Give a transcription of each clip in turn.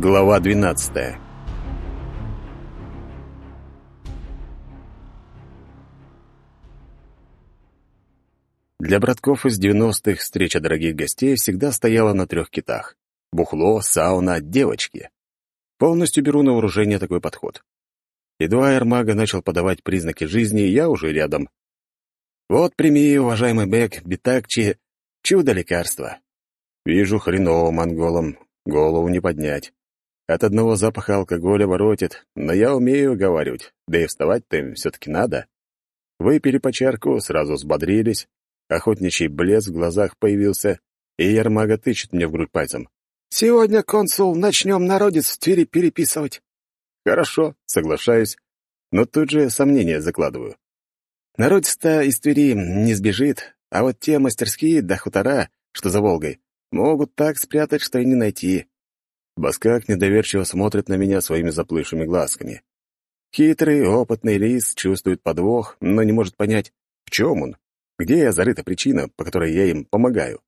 Глава 12 Для братков из 90-х встреча дорогих гостей всегда стояла на трех китах. Бухло, сауна, девочки. Полностью беру на вооружение такой подход. Едва Эрмага начал подавать признаки жизни, я уже рядом. Вот прими, уважаемый Бек, Битакчи, чудо лекарства. Вижу хреново монголам голову не поднять. От одного запаха алкоголя воротит, но я умею уговаривать, да и вставать-то им все-таки надо. Выпили по чарку, сразу взбодрились, охотничий блеск в глазах появился, и Ермага тычет мне в грудь пальцем. «Сегодня, консул, начнем народец в Твери переписывать». «Хорошо, соглашаюсь, но тут же сомнения закладываю. Народец-то из Твери не сбежит, а вот те мастерские да хутора, что за Волгой, могут так спрятать, что и не найти. Баскак недоверчиво смотрит на меня своими заплывшими глазками. Хитрый, опытный лис чувствует подвох, но не может понять, в чем он, где я зарыта причина, по которой я им помогаю.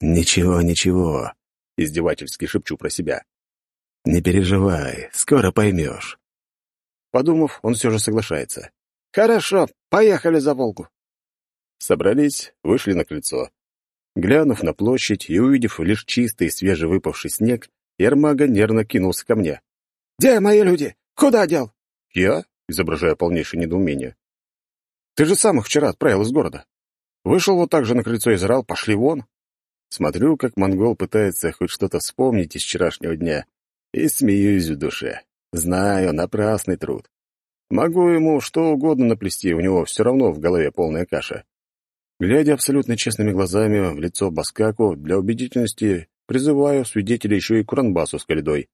«Ничего, ничего», — издевательски шепчу про себя. «Не переживай, скоро поймешь». Подумав, он все же соглашается. «Хорошо, поехали за Волгу». Собрались, вышли на крыльцо. Глянув на площадь и увидев лишь чистый свежевыпавший снег, Ермага нервно кинулся ко мне. «Где мои люди? Куда дел?» «Я?» — изображая полнейшее недоумение. «Ты же сам их вчера отправил из города. Вышел вот так же на крыльцо и зарал, пошли вон». Смотрю, как монгол пытается хоть что-то вспомнить из вчерашнего дня, и смеюсь в душе. Знаю, напрасный труд. Могу ему что угодно наплести, у него все равно в голове полная каша. Глядя абсолютно честными глазами в лицо Баскаку, для убедительности призываю свидетелей еще и Куранбасу с Каледой.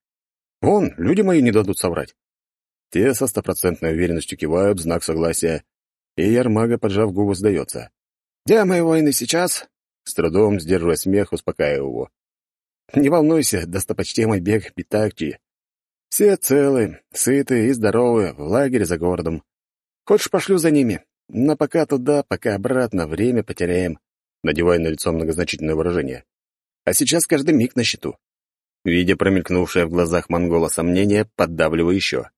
Вон, люди мои не дадут соврать. Те со стопроцентной уверенностью кивают в знак согласия, и Ярмага, поджав губы, сдается. «Где мои воины сейчас?» С трудом, сдерживая смех, успокаиваю его. «Не волнуйся, достопочтимый бег Питакчи. Все целы, сыты и здоровы, в лагере за городом. Хочешь, пошлю за ними? Но пока туда, пока обратно, время потеряем». Надевая на лицо многозначительное выражение а сейчас каждый миг на счету. Видя промелькнувшее в глазах монгола сомнение, поддавливаю еще.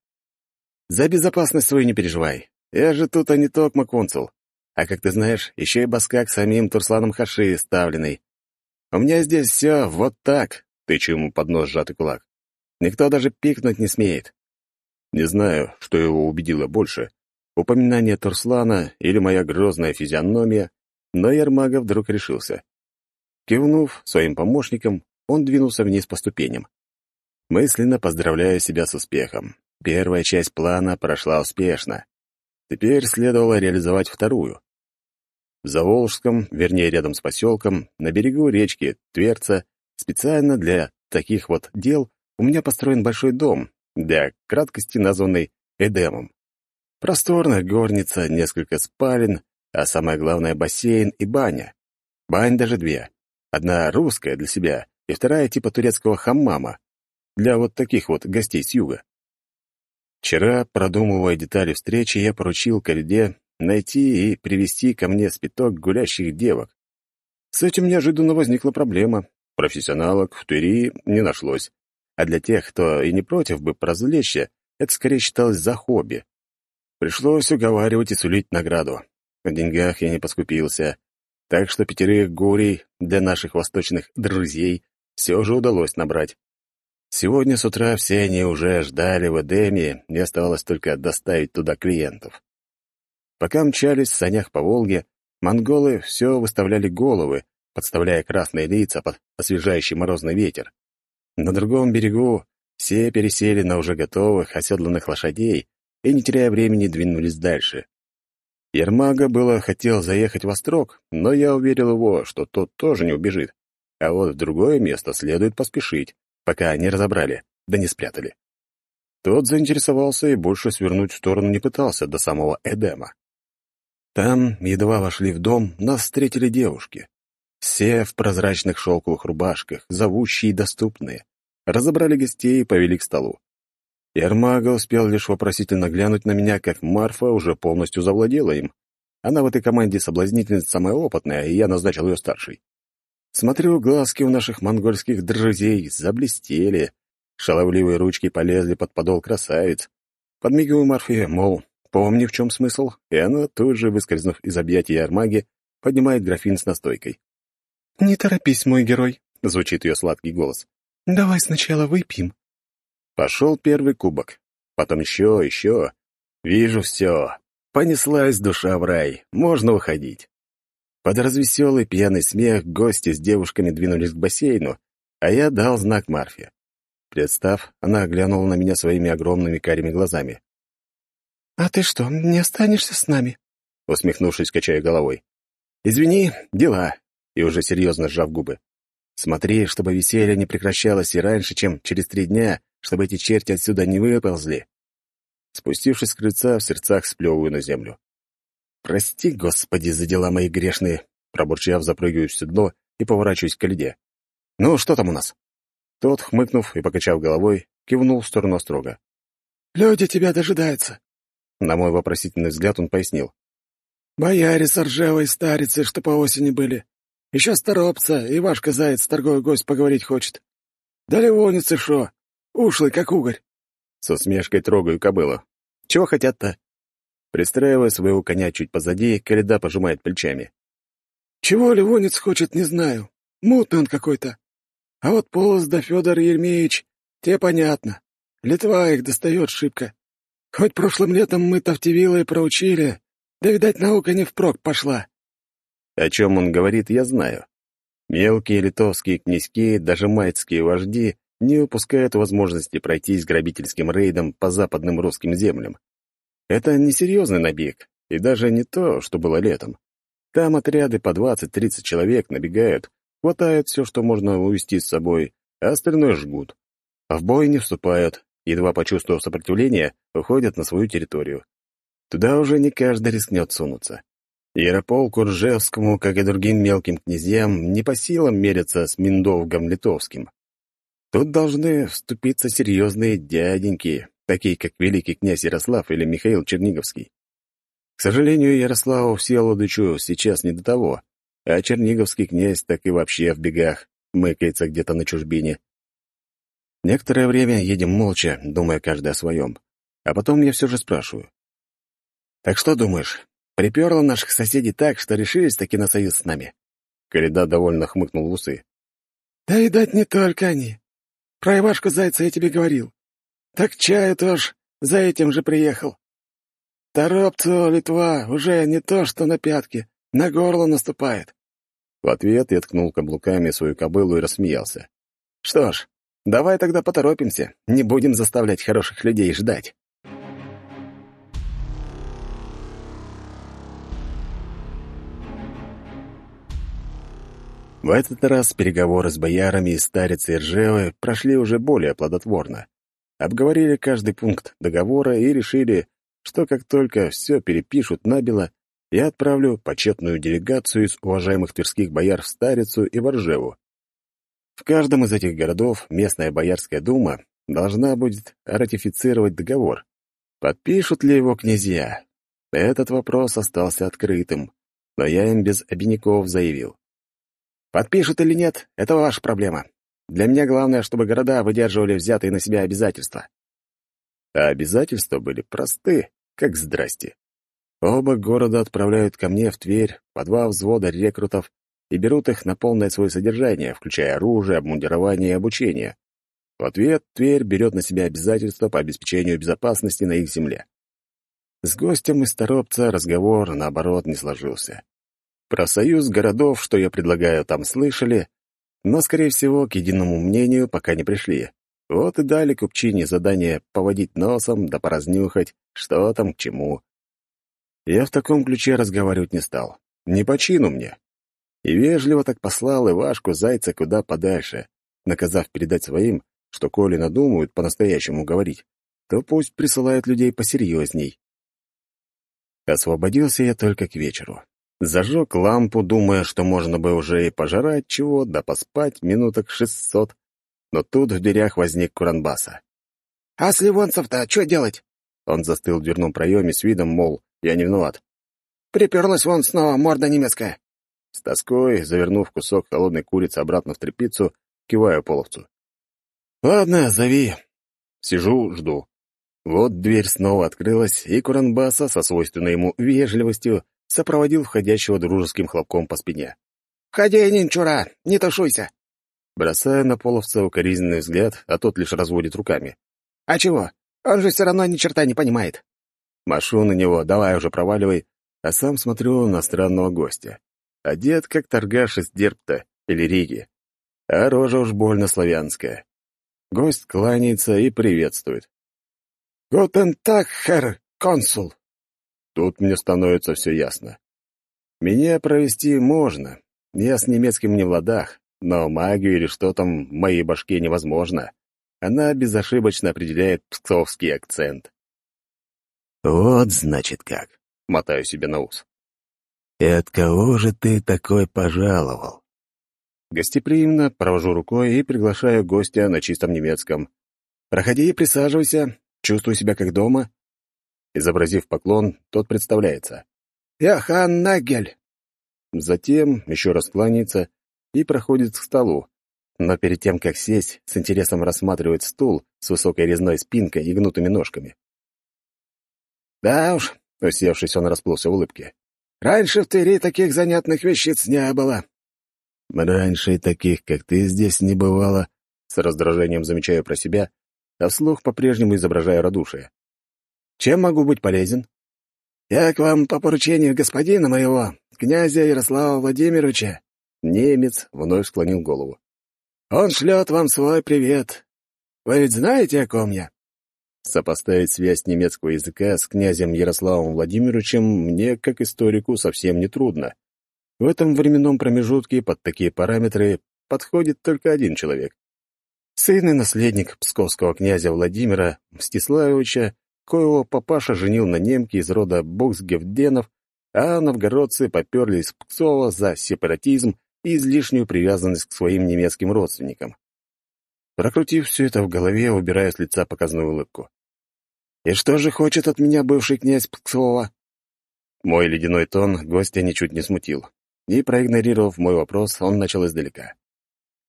«За безопасность свою не переживай. Я же тут, а не токма консул. А как ты знаешь, еще и баскак самим Турсланом Хаши ставленный. У меня здесь все вот так», — тычу ему под нос сжатый кулак. «Никто даже пикнуть не смеет». Не знаю, что его убедило больше, упоминание Турслана или моя грозная физиономия, но Ермага вдруг решился. Кивнув своим помощникам, он двинулся вниз по ступеням. Мысленно поздравляю себя с успехом. Первая часть плана прошла успешно. Теперь следовало реализовать вторую. В Заволжском, вернее, рядом с поселком, на берегу речки Тверца, специально для таких вот дел у меня построен большой дом, для краткости названный Эдемом. Просторная горница, несколько спален, а самое главное — бассейн и баня. Бань даже две. Одна русская для себя и вторая типа турецкого хаммама для вот таких вот гостей с юга. Вчера, продумывая детали встречи, я поручил Кальде найти и привести ко мне спиток гулящих девок. С этим неожиданно возникла проблема. Профессионалок в Твери не нашлось. А для тех, кто и не против бы поразвлечься, это скорее считалось за хобби. Пришлось уговаривать и сулить награду. В деньгах я не поскупился. Так что пятерых гурий для наших восточных друзей все же удалось набрать. Сегодня с утра все они уже ждали в Эдеме, и оставалось только доставить туда клиентов. Пока мчались в санях по Волге, монголы все выставляли головы, подставляя красные лица под освежающий морозный ветер. На другом берегу все пересели на уже готовых, оседланных лошадей и, не теряя времени, двинулись дальше. Ермага было хотел заехать в Острог, но я уверил его, что тот тоже не убежит. А вот в другое место следует поспешить, пока не разобрали, да не спрятали. Тот заинтересовался и больше свернуть в сторону не пытался до самого Эдема. Там, едва вошли в дом, нас встретили девушки. Все в прозрачных шелковых рубашках, зовущие и доступные. Разобрали гостей и повели к столу. И успел лишь вопросительно глянуть на меня, как Марфа уже полностью завладела им. Она в этой команде соблазнительница самая опытная, и я назначил ее старшей. Смотрю, глазки у наших монгольских друзей заблестели. Шаловливые ручки полезли под подол красавиц. Подмигиваю Марфе, мол, помни, в чем смысл, и она, тут же, выскользнув из объятий Армаги, поднимает графин с настойкой. «Не торопись, мой герой», — звучит ее сладкий голос. «Давай сначала выпьем, Пошел первый кубок, потом еще, еще. Вижу все. Понеслась душа в рай. Можно выходить. Под развеселый пьяный смех гости с девушками двинулись к бассейну, а я дал знак Марфе. Представ, она оглянула на меня своими огромными карими глазами. «А ты что, не останешься с нами?» усмехнувшись, качая головой. «Извини, дела», и уже серьезно сжав губы. «Смотри, чтобы веселье не прекращалось и раньше, чем через три дня чтобы эти черти отсюда не выползли. Спустившись с крыльца, в сердцах сплевываю на землю. «Прости, Господи, за дела мои грешные!» Пробурчав, запрыгиваю в седло и поворачиваюсь к льде. «Ну, что там у нас?» Тот, хмыкнув и покачав головой, кивнул в сторону строга. «Люди тебя дожидаются!» На мой вопросительный взгляд он пояснил. «Бояре с ржевой старицы, что по осени были. Еще старопца, и ваш казаец, торговый гость, поговорить хочет. Да ливонец и шо, «Ушлый, как угорь!» С усмешкой трогаю кобылу. «Чего хотят-то?» Пристраивая своего коня чуть позади, Коляда пожимает плечами. «Чего Ливонец хочет, не знаю. Мутный он какой-то. А вот Полос да Федор Ермеевич, те понятно. Литва их достает шибко. Хоть прошлым летом мы Тавтевилы проучили, да, видать, наука не впрок пошла». О чем он говорит, я знаю. Мелкие литовские князьки, даже майцкие вожди не упускают возможности пройтись грабительским рейдом по западным русским землям. Это несерьезный набег, и даже не то, что было летом. Там отряды по 20-30 человек набегают, хватают все, что можно увезти с собой, а остальное жгут. А в бой не вступают, едва почувствовав сопротивление, уходят на свою территорию. Туда уже не каждый рискнет сунуться. Ярополку Ржевскому, как и другим мелким князьям, не по силам мериться с Миндовгом Литовским. Тут должны вступиться серьезные дяденьки, такие как великий князь Ярослав или Михаил Черниговский. К сожалению, Ярославу Всеволодычу сейчас не до того, а Черниговский князь так и вообще в бегах, мыкается где-то на чужбине. Некоторое время едем молча, думая каждый о своем. А потом я все же спрашиваю. «Так что думаешь, приперло наших соседей так, что решились таки на союз с нами?» Коляда довольно хмыкнул в усы. «Да, и дать не только они. Краевашка Зайца, я тебе говорил. Так чая тоже за этим же приехал. Торопцу Литва уже не то что на пятки, на горло наступает. В ответ я ткнул каблуками свою кобылу и рассмеялся. Что ж, давай тогда поторопимся, не будем заставлять хороших людей ждать. В этот раз переговоры с боярами, старец и Ржевы прошли уже более плодотворно. Обговорили каждый пункт договора и решили, что как только все перепишут набело, я отправлю почетную делегацию из уважаемых тверских бояр в Старицу и Воржеву. В каждом из этих городов местная Боярская дума должна будет ратифицировать договор. Подпишут ли его князья? Этот вопрос остался открытым, но я им без обиняков заявил. Подпишут или нет, это ваша проблема. Для меня главное, чтобы города выдерживали взятые на себя обязательства. А обязательства были просты, как здрасте. Оба города отправляют ко мне в Тверь по два взвода рекрутов и берут их на полное свое содержание, включая оружие, обмундирование и обучение. В ответ Тверь берет на себя обязательства по обеспечению безопасности на их земле. С гостем из Торопца разговор, наоборот, не сложился про союз городов, что я предлагаю, там слышали, но, скорее всего, к единому мнению пока не пришли. Вот и дали купчине задание поводить носом да поразнюхать, что там к чему. Я в таком ключе разговаривать не стал. Не почину мне. И вежливо так послал Ивашку Зайца куда подальше, наказав передать своим, что коли надумают по-настоящему говорить, то пусть присылают людей посерьезней. Освободился я только к вечеру. Зажег лампу, думая, что можно бы уже и пожрать чего, да поспать минуток шестьсот. Но тут в дверях возник Куранбаса. «А с Ливонцев-то что делать?» Он застыл в дверном проеме с видом, мол, я не виноват. «Приперлась вон снова морда немецкая». С тоской, завернув кусок холодной курицы обратно в тряпицу, киваю половцу. «Ладно, зови». Сижу, жду. Вот дверь снова открылась, и Куранбаса со свойственной ему вежливостью сопроводил входящего дружеским хлопком по спине. «Входи, Нинчура! Не тушуйся!» Бросая на половца укоризненный взгляд, а тот лишь разводит руками. «А чего? Он же все равно ни черта не понимает!» Машу на него, давай уже проваливай, а сам смотрю на странного гостя. Одет, как торгаш из Дерпта или Риги. А рожа уж больно славянская. Гость кланяется и приветствует. «Гутен так, хер, консул!» Тут мне становится все ясно. Меня провести можно. Я с немецким не в ладах, но магию или что там в моей башке невозможно. Она безошибочно определяет псковский акцент. «Вот, значит, как!» — мотаю себе на ус. «И от кого же ты такой пожаловал?» Гостеприимно провожу рукой и приглашаю гостя на чистом немецком. «Проходи, и присаживайся. Чувствую себя как дома. Изобразив поклон, тот представляется. «Я хан Нагель». Затем еще раз кланяется и проходит к столу. Но перед тем, как сесть, с интересом рассматривает стул с высокой резной спинкой и гнутыми ножками. «Да уж», — усевшись, он расплылся в улыбке. «Раньше в Твери таких занятных вещиц не было». «Раньше таких, как ты, здесь не бывало», — с раздражением замечаю про себя, а вслух по-прежнему изображая радушие. Чем могу быть полезен?» «Я к вам по поручению господина моего, князя Ярослава Владимировича». Немец вновь склонил голову. «Он шлет вам свой привет. Вы ведь знаете, о ком я?» Сопоставить связь немецкого языка с князем Ярославом Владимировичем мне, как историку, совсем не трудно. В этом временном промежутке под такие параметры подходит только один человек. Сын и наследник псковского князя Владимира Мстиславовича коего папаша женил на немке из рода Боксгевденов, а новгородцы поперлись в Пскова за сепаратизм и излишнюю привязанность к своим немецким родственникам. Прокрутив все это в голове, убираю с лица показную улыбку. «И что же хочет от меня бывший князь Пскова?» Мой ледяной тон гостя ничуть не смутил, и, проигнорировав мой вопрос, он начал издалека.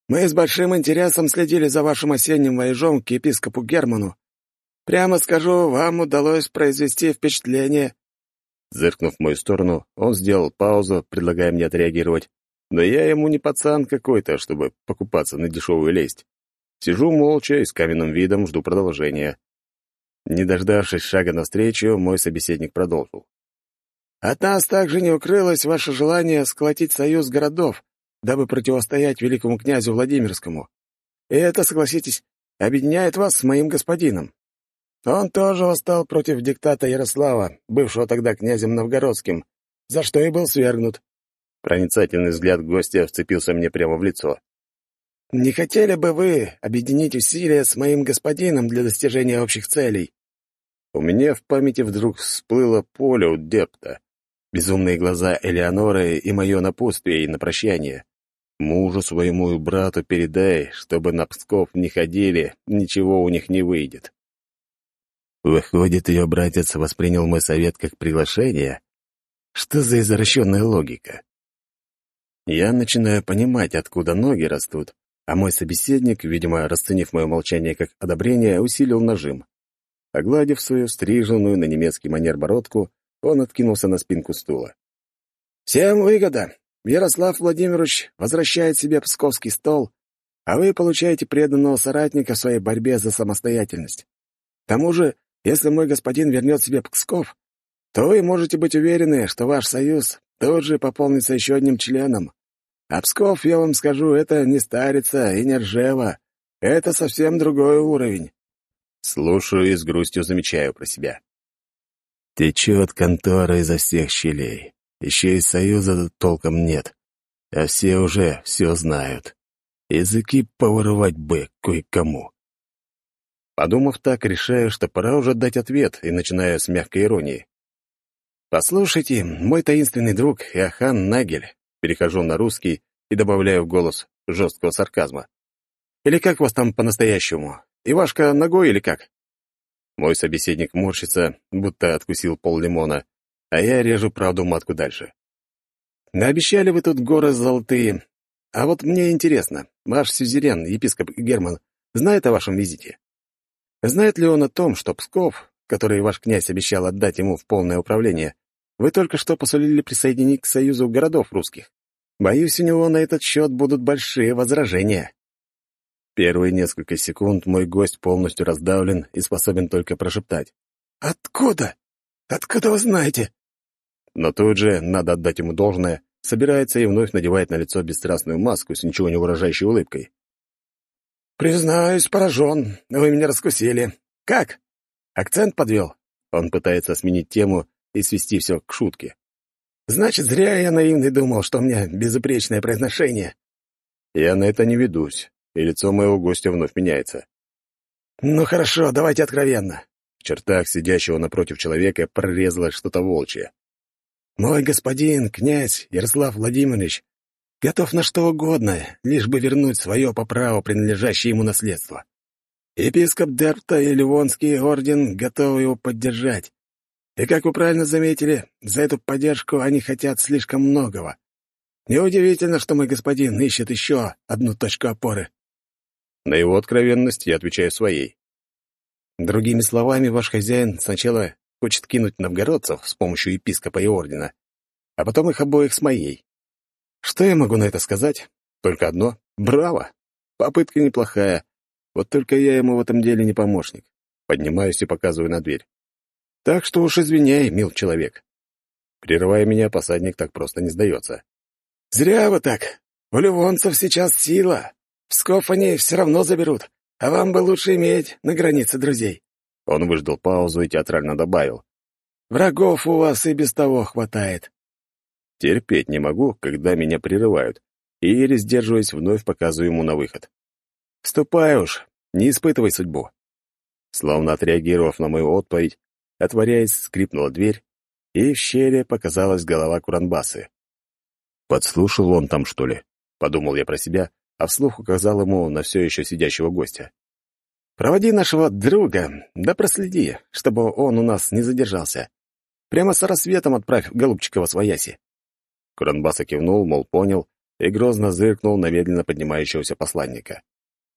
«Мы с большим интересом следили за вашим осенним воежом к епископу Герману, Прямо скажу, вам удалось произвести впечатление». Зыркнув в мою сторону, он сделал паузу, предлагая мне отреагировать. Но я ему не пацан какой-то, чтобы покупаться на дешевую лесть. Сижу молча и с каменным видом жду продолжения. Не дождавшись шага навстречу, мой собеседник продолжил. «От нас также не укрылось ваше желание сколотить союз городов, дабы противостоять великому князю Владимирскому. И это, согласитесь, объединяет вас с моим господином. Он тоже восстал против диктата Ярослава, бывшего тогда князем Новгородским, за что и был свергнут. Проницательный взгляд гостя вцепился мне прямо в лицо. «Не хотели бы вы объединить усилия с моим господином для достижения общих целей?» У меня в памяти вдруг всплыло поле у Депта, безумные глаза Элеоноры и мое напутствие и на прощание. Мужу своему и брату передай, чтобы на Псков не ходили, ничего у них не выйдет. Выходит, ее братец воспринял мой совет как приглашение? Что за извращенная логика? Я начинаю понимать, откуда ноги растут, а мой собеседник, видимо, расценив мое молчание как одобрение, усилил нажим. Огладив свою стриженную на немецкий манер бородку, он откинулся на спинку стула. «Всем выгода! Ярослав Владимирович возвращает себе псковский стол, а вы получаете преданного соратника в своей борьбе за самостоятельность. К тому же если мой господин вернет себе Псков, то вы можете быть уверены, что ваш союз тут же пополнится еще одним членом. А Псков, я вам скажу, это не старица и не ржева. Это совсем другой уровень. Слушаю и с грустью замечаю про себя. Течет контора изо всех щелей. Еще и союза толком нет. А все уже все знают. Языки поворовать бы кое-кому. Подумав так, решаю, что пора уже дать ответ, и начинаю с мягкой иронии. «Послушайте, мой таинственный друг Иохан Нагель», перехожу на русский и добавляю в голос жесткого сарказма. «Или как вас там по-настоящему? Ивашка ногой или как?» Мой собеседник морщится, будто откусил пол лимона, а я режу правду матку дальше. «Наобещали вы тут горы золотые. А вот мне интересно, ваш сюзерен, епископ Герман, знает о вашем визите?» Знает ли он о том, что Псков, который ваш князь обещал отдать ему в полное управление, вы только что посолили присоединить к союзу городов русских? Боюсь, у него на этот счет будут большие возражения. Первые несколько секунд мой гость полностью раздавлен и способен только прошептать. «Откуда? Откуда вы знаете?» Но тут же, надо отдать ему должное, собирается и вновь надевает на лицо бесстрастную маску с ничего не выражающей улыбкой. «Признаюсь, поражен. Вы меня раскусили. Как? Акцент подвел?» Он пытается сменить тему и свести все к шутке. «Значит, зря я наивный думал, что у меня безупречное произношение». «Я на это не ведусь, и лицо моего гостя вновь меняется». «Ну хорошо, давайте откровенно». В чертах сидящего напротив человека прорезалось что-то волчье. «Мой господин, князь Ярослав Владимирович, готов на что угодно, лишь бы вернуть свое по праву принадлежащее ему наследство. Епископ Дерпта и Ливонский орден готовы его поддержать. И, как вы правильно заметили, за эту поддержку они хотят слишком многого. Неудивительно, что мой господин ищет еще одну точку опоры. На его откровенность я отвечаю своей. Другими словами, ваш хозяин сначала хочет кинуть новгородцев с помощью епископа и ордена, а потом их обоих с моей. Что я могу на это сказать? Только одно — браво! Попытка неплохая. Вот только я ему в этом деле не помощник. Поднимаюсь и показываю на дверь. Так что уж извиняй, мил человек. Прерывая меня, посадник так просто не сдается. Зря вы так. У ливонцев сейчас сила. Псков они все равно заберут. А вам бы лучше иметь на границе друзей. Он выждал паузу и театрально добавил. Врагов у вас и без того хватает. Терпеть не могу, когда меня прерывают, и еле сдерживаясь, вновь показываю ему на выход. «Ступай уж, не испытывай судьбу». Словно отреагировав на мою отповедь, отворяясь, скрипнула дверь, и в щели показалась голова Куранбасы. «Подслушал он там, что ли?» — подумал я про себя, а вслух указал ему на все еще сидящего гостя. «Проводи нашего друга, да проследи, чтобы он у нас не задержался. Прямо с рассветом отправь голубчика во свояси». Куранбаса кивнул, мол, понял, и грозно зыркнул на медленно поднимающегося посланника.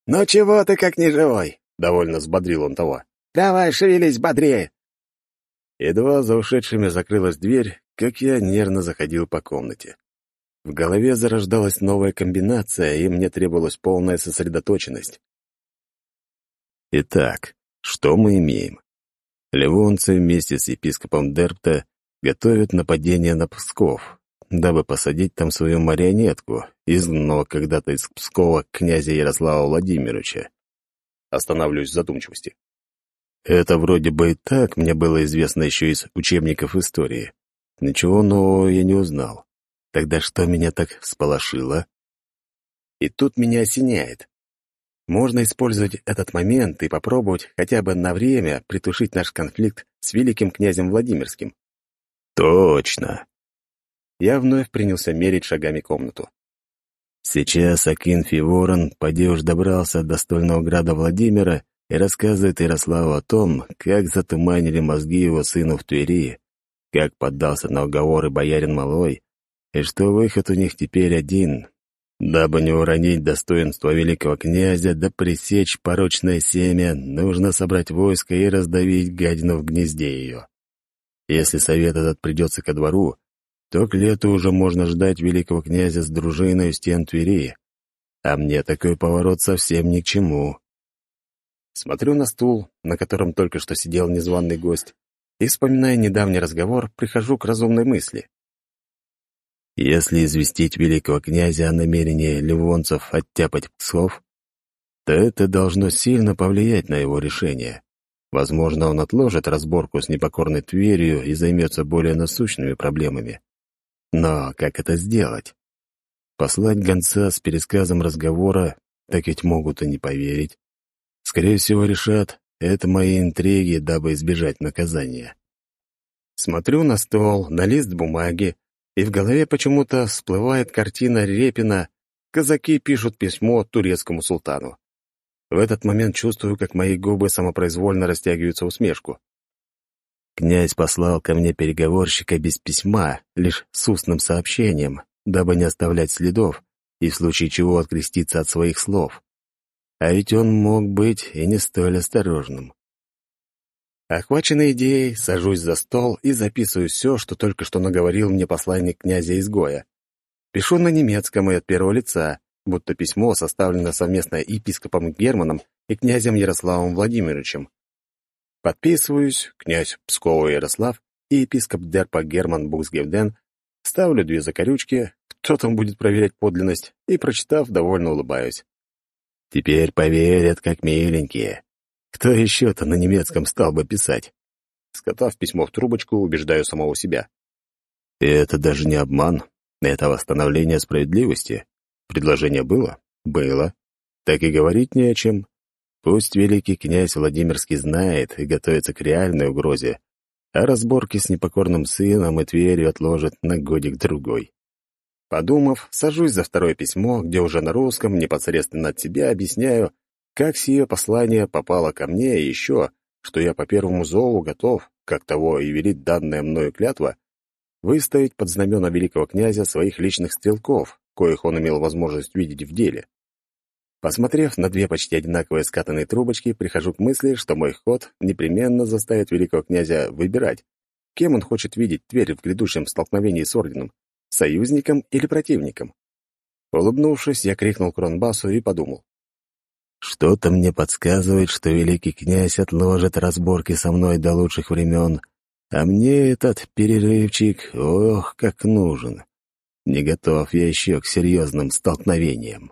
«Ну чего ты как не живой?» — довольно взбодрил он того. «Давай, шевелись бодрее!» Едва за ушедшими закрылась дверь, как я нервно заходил по комнате. В голове зарождалась новая комбинация, и мне требовалась полная сосредоточенность. Итак, что мы имеем? Ливонцы вместе с епископом Дерпта готовят нападение на Псков, дабы посадить там свою марионетку, изгнанного когда-то из Пскова князя Ярослава Владимировича. Останавливаюсь в задумчивости. Это вроде бы и так мне было известно еще из учебников истории. Ничего нового я не узнал. Тогда что меня так всполошило? И тут меня осеняет. Можно использовать этот момент и попробовать хотя бы на время притушить наш конфликт с великим князем Владимирским. Точно я вновь принялся мерить шагами комнату. Сейчас Акинфи Ворон поди уж добрался до стольного града Владимира и рассказывает Ярославу о том, как затуманили мозги его сыну в Твери, как поддался на уговоры боярин Малой, и что выход у них теперь один, дабы не уронить достоинство великого князя да пресечь порочное семя, нужно собрать войско и раздавить гадину в гнезде ее. Если совет этот придется ко двору, то к лету уже можно ждать великого князя с дружиной стен Твери. А мне такой поворот совсем ни к чему. Смотрю на стул, на котором только что сидел незваный гость, и, вспоминая недавний разговор, прихожу к разумной мысли. Если известить великого князя о намерении ливонцев оттяпать Псков, то это должно сильно повлиять на его решение. Возможно, он отложит разборку с непокорной Тверью и займется более насущными проблемами. Но как это сделать? Послать гонца с пересказом разговора, так ведь могут и не поверить. Скорее всего, решат, это мои интриги, дабы избежать наказания. Смотрю на стол, на лист бумаги, и в голове почему-то всплывает картина Репина «Казаки пишут письмо турецкому султану». В этот момент чувствую, как мои губы самопроизвольно растягиваются усмешку. Князь послал ко мне переговорщика без письма, лишь с устным сообщением, дабы не оставлять следов и в случае чего откреститься от своих слов. А ведь он мог быть и не столь осторожным. Охваченный идеей, сажусь за стол и записываю все, что только что наговорил мне посланник князя-изгоя. Пишу на немецком и от первого лица, будто письмо составлено совместно епископом Германом и князем Ярославом Владимировичем. Подписываюсь, князь Пскова Ярослав и епископ Дерпа Герман Буксгевден, ставлю две закорючки, кто там будет проверять подлинность, и, прочитав, довольно улыбаюсь. Теперь поверят, как миленькие. Кто еще-то на немецком стал бы писать? Скотав письмо в трубочку, убеждаю самого себя. Это даже не обман, это восстановление справедливости. Предложение было? Было. Так и говорить не о чем. Пусть великий князь Владимирский знает и готовится к реальной угрозе, а разборки с непокорным сыном и Тверью отложит на годик-другой. Подумав, сажусь за второе письмо, где уже на русском непосредственно от себя объясняю, как сие послание попало ко мне и еще, что я по первому зову готов, как того и велит данная мною клятва, выставить под знамена великого князя своих личных стрелков, коих он имел возможность видеть в деле. Посмотрев на две почти одинаковые скатанные трубочки, прихожу к мысли, что мой ход непременно заставит великого князя выбирать, кем он хочет видеть Тверь в грядущем столкновении с орденом — союзником или противником. Улыбнувшись, я крикнул Кронбасу и подумал. «Что-то мне подсказывает, что великий князь отложит разборки со мной до лучших времен, а мне этот перерывчик, ох, как нужен. Не готов я еще к серьезным столкновениям».